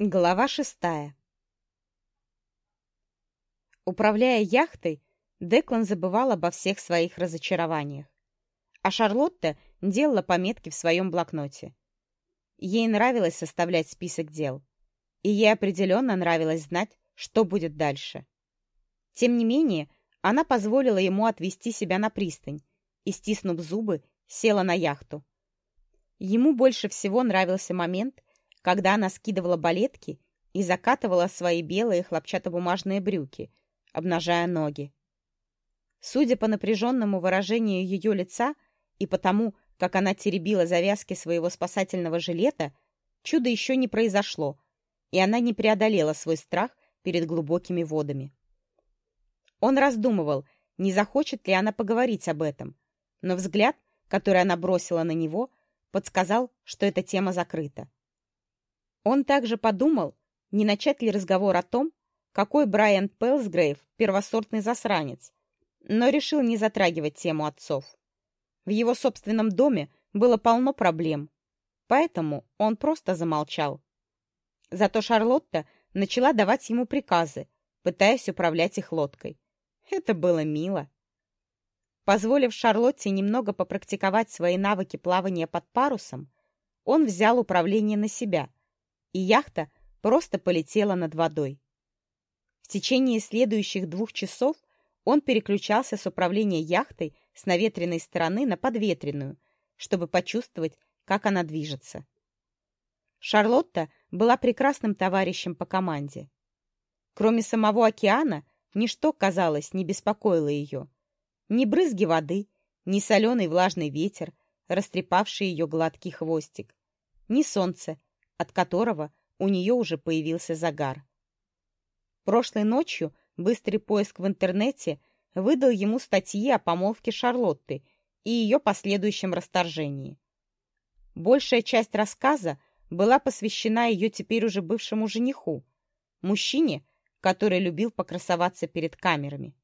Глава шестая Управляя яхтой, Деклан забывал обо всех своих разочарованиях. А Шарлотта делала пометки в своем блокноте. Ей нравилось составлять список дел. И ей определенно нравилось знать, что будет дальше. Тем не менее, она позволила ему отвезти себя на пристань и, стиснув зубы, села на яхту. Ему больше всего нравился момент, когда она скидывала балетки и закатывала свои белые хлопчатобумажные брюки, обнажая ноги. Судя по напряженному выражению ее лица и потому, как она теребила завязки своего спасательного жилета, чудо еще не произошло, и она не преодолела свой страх перед глубокими водами. Он раздумывал, не захочет ли она поговорить об этом, но взгляд, который она бросила на него, подсказал, что эта тема закрыта. Он также подумал, не начать ли разговор о том, какой Брайан Пелсгрейв первосортный засранец, но решил не затрагивать тему отцов. В его собственном доме было полно проблем, поэтому он просто замолчал. Зато Шарлотта начала давать ему приказы, пытаясь управлять их лодкой. Это было мило. Позволив Шарлотте немного попрактиковать свои навыки плавания под парусом, он взял управление на себя — и яхта просто полетела над водой. В течение следующих двух часов он переключался с управления яхтой с наветренной стороны на подветренную, чтобы почувствовать, как она движется. Шарлотта была прекрасным товарищем по команде. Кроме самого океана, ничто, казалось, не беспокоило ее. Ни брызги воды, ни соленый влажный ветер, растрепавший ее гладкий хвостик, ни солнце, от которого у нее уже появился загар. Прошлой ночью быстрый поиск в интернете выдал ему статьи о помолвке Шарлотты и ее последующем расторжении. Большая часть рассказа была посвящена ее теперь уже бывшему жениху, мужчине, который любил покрасоваться перед камерами.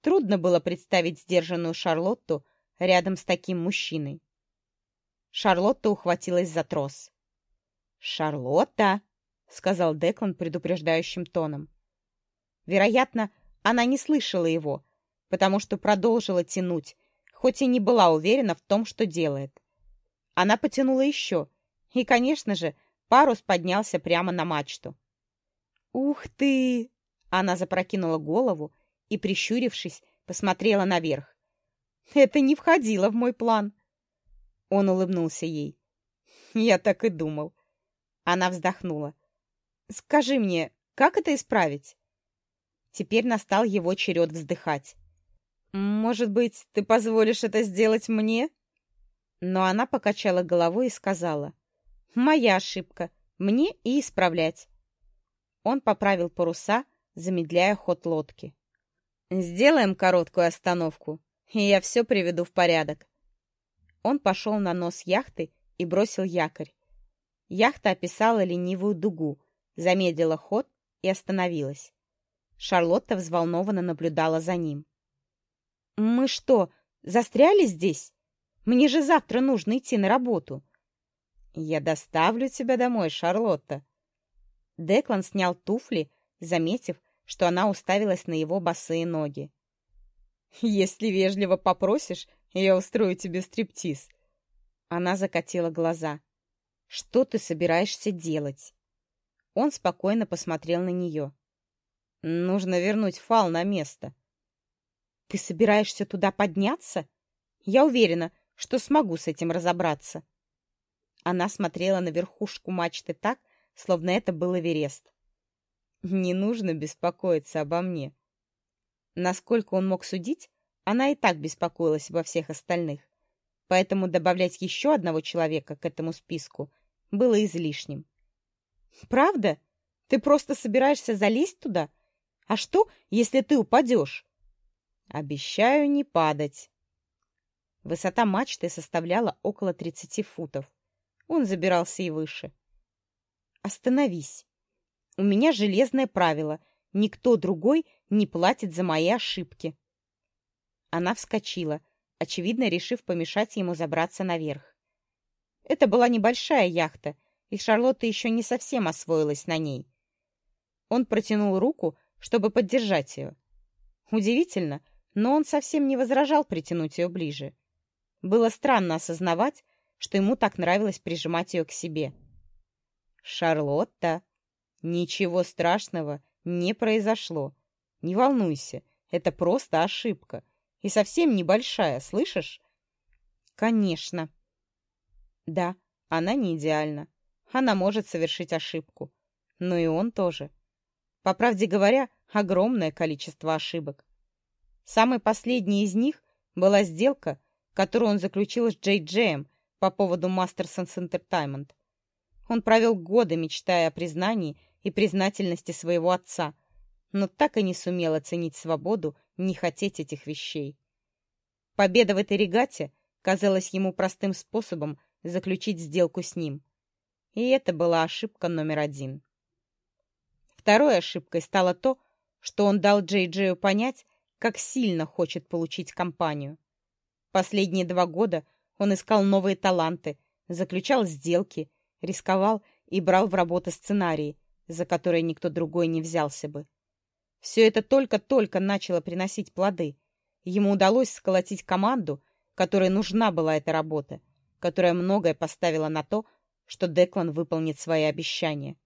Трудно было представить сдержанную Шарлотту рядом с таким мужчиной. Шарлотта ухватилась за трос. «Шарлотта!» — сказал Деклан предупреждающим тоном. Вероятно, она не слышала его, потому что продолжила тянуть, хоть и не была уверена в том, что делает. Она потянула еще, и, конечно же, парус поднялся прямо на мачту. «Ух ты!» — она запрокинула голову и, прищурившись, посмотрела наверх. «Это не входило в мой план!» Он улыбнулся ей. «Я так и думал. Она вздохнула. «Скажи мне, как это исправить?» Теперь настал его черед вздыхать. «Может быть, ты позволишь это сделать мне?» Но она покачала головой и сказала. «Моя ошибка. Мне и исправлять». Он поправил паруса, замедляя ход лодки. «Сделаем короткую остановку, и я все приведу в порядок». Он пошел на нос яхты и бросил якорь. Яхта описала ленивую дугу, замедлила ход и остановилась. Шарлотта взволнованно наблюдала за ним. «Мы что, застряли здесь? Мне же завтра нужно идти на работу». «Я доставлю тебя домой, Шарлотта». Деклан снял туфли, заметив, что она уставилась на его босые ноги. «Если вежливо попросишь, я устрою тебе стриптиз». Она закатила глаза. Что ты собираешься делать?» Он спокойно посмотрел на нее. «Нужно вернуть фал на место». «Ты собираешься туда подняться? Я уверена, что смогу с этим разобраться». Она смотрела на верхушку мачты так, словно это был Эверест. «Не нужно беспокоиться обо мне». Насколько он мог судить, она и так беспокоилась обо всех остальных. Поэтому добавлять еще одного человека к этому списку было излишним. «Правда? Ты просто собираешься залезть туда? А что, если ты упадешь?» «Обещаю не падать». Высота мачты составляла около 30 футов. Он забирался и выше. «Остановись. У меня железное правило. Никто другой не платит за мои ошибки». Она вскочила, очевидно, решив помешать ему забраться наверх. Это была небольшая яхта, и Шарлотта еще не совсем освоилась на ней. Он протянул руку, чтобы поддержать ее. Удивительно, но он совсем не возражал притянуть ее ближе. Было странно осознавать, что ему так нравилось прижимать ее к себе. «Шарлотта, ничего страшного не произошло. Не волнуйся, это просто ошибка. И совсем небольшая, слышишь?» «Конечно». «Да, она не идеальна. Она может совершить ошибку. Но и он тоже. По правде говоря, огромное количество ошибок. Самой последней из них была сделка, которую он заключил с Джей Джеем по поводу Mastersons Entertainment. Он провел годы, мечтая о признании и признательности своего отца, но так и не сумел оценить свободу не хотеть этих вещей. Победа в этой регате казалась ему простым способом заключить сделку с ним. И это была ошибка номер один. Второй ошибкой стало то, что он дал Джей Джею понять, как сильно хочет получить компанию. Последние два года он искал новые таланты, заключал сделки, рисковал и брал в работу сценарии, за которые никто другой не взялся бы. Все это только-только начало приносить плоды. Ему удалось сколотить команду, которой нужна была эта работа, которая многое поставила на то, что Деклан выполнит свои обещания.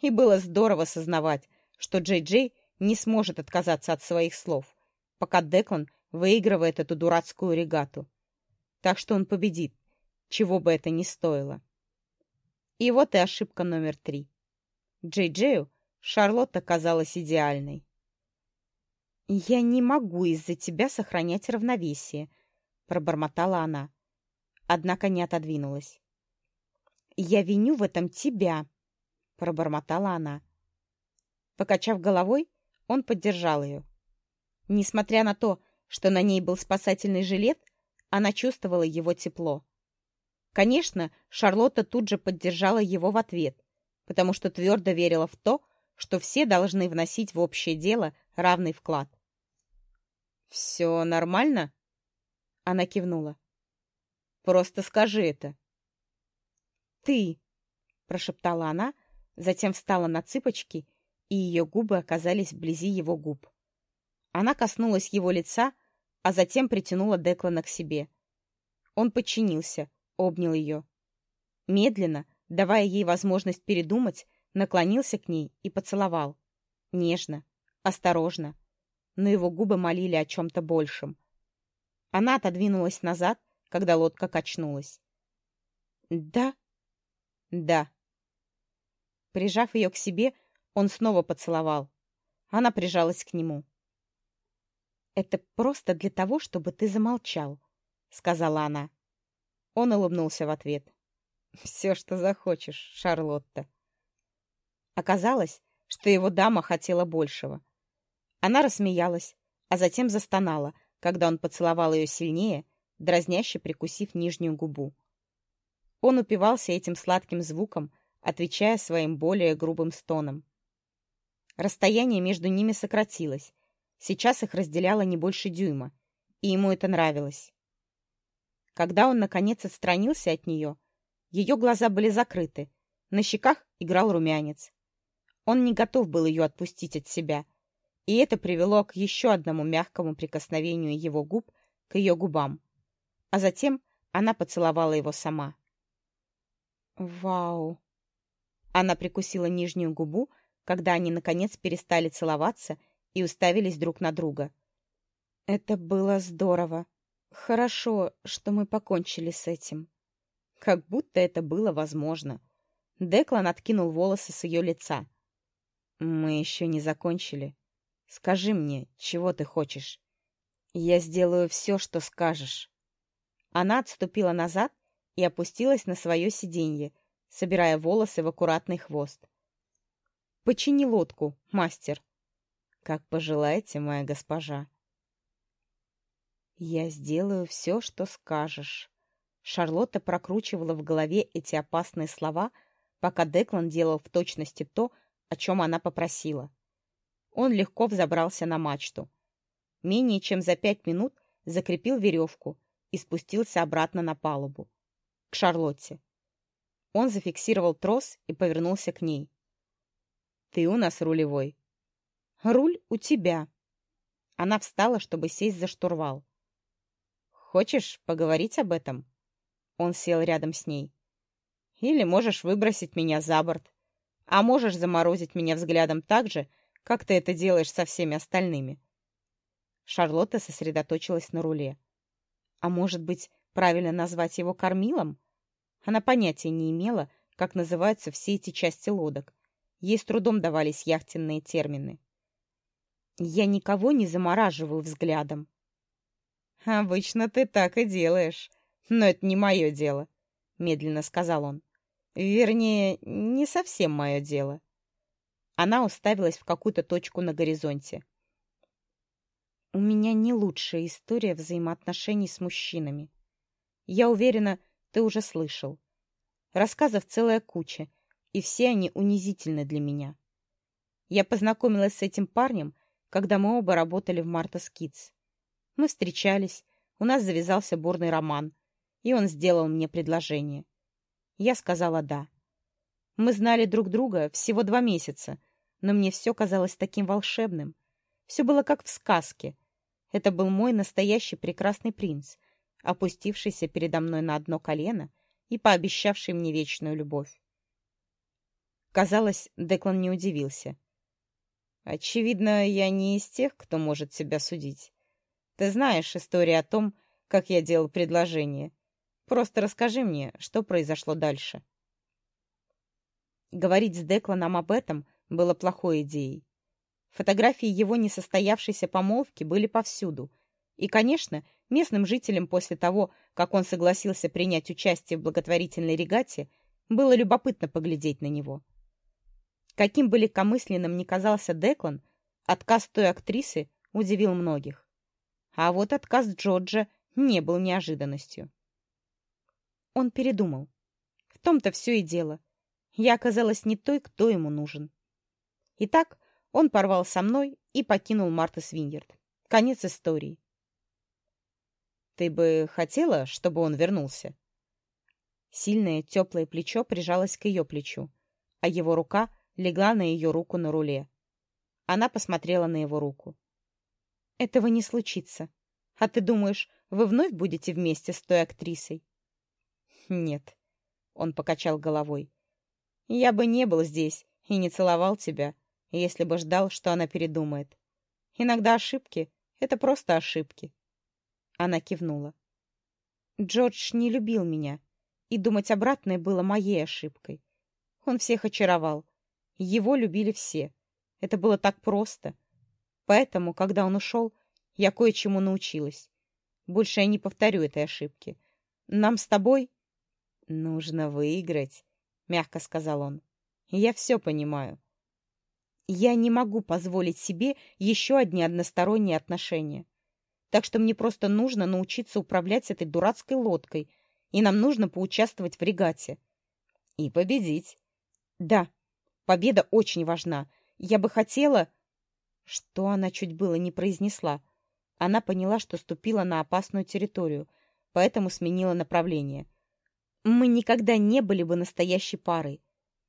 И было здорово сознавать, что Джей Джей не сможет отказаться от своих слов, пока Деклан выигрывает эту дурацкую регату. Так что он победит, чего бы это ни стоило. И вот и ошибка номер три. Джей Джею Шарлотта казалась идеальной. «Я не могу из-за тебя сохранять равновесие», — пробормотала она. Однако не отодвинулась. «Я виню в этом тебя», — пробормотала она. Покачав головой, он поддержал ее. Несмотря на то, что на ней был спасательный жилет, она чувствовала его тепло. Конечно, Шарлотта тут же поддержала его в ответ, потому что твердо верила в то, что все должны вносить в общее дело равный вклад. «Все нормально?» Она кивнула. «Просто скажи это». «Ты!» — прошептала она, затем встала на цыпочки, и ее губы оказались вблизи его губ. Она коснулась его лица, а затем притянула Деклана к себе. Он подчинился, обнял ее. Медленно, давая ей возможность передумать, наклонился к ней и поцеловал. Нежно, осторожно, но его губы молили о чем-то большем. Она отодвинулась назад, когда лодка качнулась. «Да?» «Да». Прижав ее к себе, он снова поцеловал. Она прижалась к нему. «Это просто для того, чтобы ты замолчал», — сказала она. Он улыбнулся в ответ. «Все, что захочешь, Шарлотта». Оказалось, что его дама хотела большего. Она рассмеялась, а затем застонала, когда он поцеловал ее сильнее, дразняще прикусив нижнюю губу. Он упивался этим сладким звуком, отвечая своим более грубым стоном. Расстояние между ними сократилось. Сейчас их разделяло не больше дюйма, и ему это нравилось. Когда он, наконец, отстранился от нее, ее глаза были закрыты, на щеках играл румянец. Он не готов был ее отпустить от себя, и это привело к еще одному мягкому прикосновению его губ к ее губам. А затем она поцеловала его сама. «Вау!» Она прикусила нижнюю губу, когда они, наконец, перестали целоваться и уставились друг на друга. «Это было здорово. Хорошо, что мы покончили с этим». Как будто это было возможно. Деклан откинул волосы с ее лица. «Мы еще не закончили. Скажи мне, чего ты хочешь? Я сделаю все, что скажешь». Она отступила назад и опустилась на свое сиденье, собирая волосы в аккуратный хвост. «Почини лодку, мастер». «Как пожелаете, моя госпожа». «Я сделаю все, что скажешь». Шарлотта прокручивала в голове эти опасные слова, пока Деклан делал в точности то, о чем она попросила. Он легко взобрался на мачту. Менее чем за пять минут закрепил веревку и спустился обратно на палубу. К Шарлотте. Он зафиксировал трос и повернулся к ней. «Ты у нас рулевой». «Руль у тебя». Она встала, чтобы сесть за штурвал. «Хочешь поговорить об этом?» Он сел рядом с ней. «Или можешь выбросить меня за борт, а можешь заморозить меня взглядом так же, как ты это делаешь со всеми остальными». Шарлотта сосредоточилась на руле. «А может быть, правильно назвать его кормилом?» Она понятия не имела, как называются все эти части лодок. Ей с трудом давались яхтенные термины. «Я никого не замораживаю взглядом». «Обычно ты так и делаешь, но это не мое дело», — медленно сказал он. «Вернее, не совсем мое дело». Она уставилась в какую-то точку на горизонте. «У меня не лучшая история взаимоотношений с мужчинами. Я уверена, ты уже слышал. Рассказов целая куча, и все они унизительны для меня. Я познакомилась с этим парнем, когда мы оба работали в Марта Скидс. Мы встречались, у нас завязался бурный роман, и он сделал мне предложение. Я сказала «да». Мы знали друг друга всего два месяца, но мне все казалось таким волшебным. Все было как в сказке. Это был мой настоящий прекрасный принц — опустившийся передо мной на одно колено и пообещавший мне вечную любовь. Казалось, Деклан не удивился. «Очевидно, я не из тех, кто может себя судить. Ты знаешь историю о том, как я делал предложение. Просто расскажи мне, что произошло дальше». Говорить с Декланом об этом было плохой идеей. Фотографии его несостоявшейся помолвки были повсюду, и, конечно, Местным жителям после того, как он согласился принять участие в благотворительной регате, было любопытно поглядеть на него. Каким бы легкомысленным ни казался Деклан, отказ той актрисы удивил многих. А вот отказ Джорджа не был неожиданностью. Он передумал. В том-то все и дело. Я оказалась не той, кто ему нужен. Итак, он порвал со мной и покинул Марта Свиньерд. Конец истории. Ты бы хотела, чтобы он вернулся?» Сильное теплое плечо прижалось к ее плечу, а его рука легла на ее руку на руле. Она посмотрела на его руку. «Этого не случится. А ты думаешь, вы вновь будете вместе с той актрисой?» «Нет», — он покачал головой. «Я бы не был здесь и не целовал тебя, если бы ждал, что она передумает. Иногда ошибки — это просто ошибки. Она кивнула. Джордж не любил меня, и думать обратное было моей ошибкой. Он всех очаровал. Его любили все. Это было так просто. Поэтому, когда он ушел, я кое-чему научилась. Больше я не повторю этой ошибки. Нам с тобой... Нужно выиграть, — мягко сказал он. Я все понимаю. Я не могу позволить себе еще одни односторонние отношения. Так что мне просто нужно научиться управлять этой дурацкой лодкой, и нам нужно поучаствовать в регате. И победить. Да, победа очень важна. Я бы хотела... Что она чуть было не произнесла. Она поняла, что ступила на опасную территорию, поэтому сменила направление. Мы никогда не были бы настоящей парой.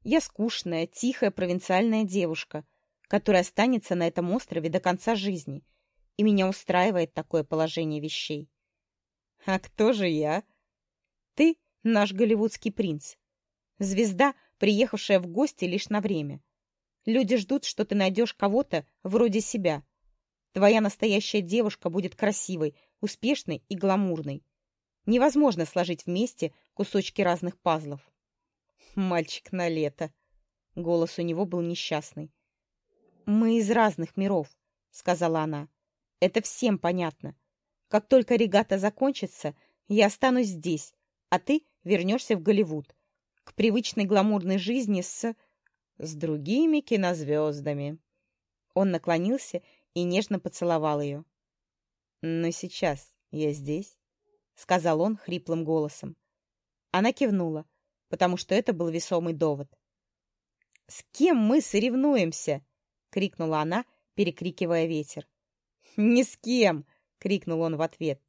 Я скучная, тихая провинциальная девушка, которая останется на этом острове до конца жизни — и меня устраивает такое положение вещей. А кто же я? Ты наш голливудский принц. Звезда, приехавшая в гости лишь на время. Люди ждут, что ты найдешь кого-то вроде себя. Твоя настоящая девушка будет красивой, успешной и гламурной. Невозможно сложить вместе кусочки разных пазлов. Мальчик на лето. Голос у него был несчастный. «Мы из разных миров», — сказала она. Это всем понятно. Как только регата закончится, я останусь здесь, а ты вернешься в Голливуд. К привычной гламурной жизни с... с другими кинозвездами. Он наклонился и нежно поцеловал ее. «Но сейчас я здесь», — сказал он хриплым голосом. Она кивнула, потому что это был весомый довод. «С кем мы соревнуемся?» — крикнула она, перекрикивая ветер. «Ни с кем!» — крикнул он в ответ.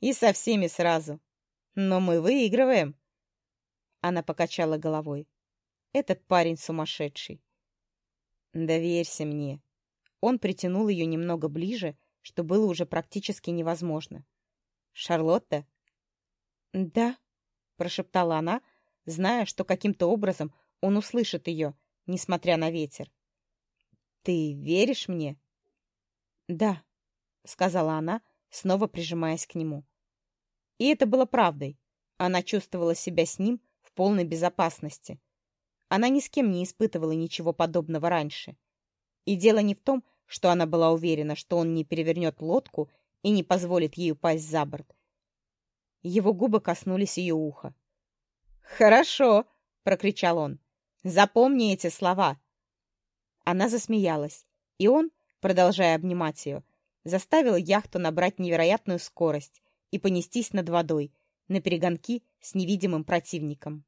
«И со всеми сразу. Но мы выигрываем». Она покачала головой. Этот парень сумасшедший. Доверься мне. Он притянул ее немного ближе, что было уже практически невозможно. Шарлотта? Да, прошептала она, зная, что каким-то образом он услышит ее, несмотря на ветер. Ты веришь мне? Да, сказала она, снова прижимаясь к нему. И это было правдой. Она чувствовала себя с ним в полной безопасности. Она ни с кем не испытывала ничего подобного раньше. И дело не в том, что она была уверена, что он не перевернет лодку и не позволит ей упасть за борт. Его губы коснулись ее уха. «Хорошо!» — прокричал он. «Запомни эти слова!» Она засмеялась, и он, продолжая обнимать ее, заставил яхту набрать невероятную скорость и понестись над водой, на перегонки с невидимым противником.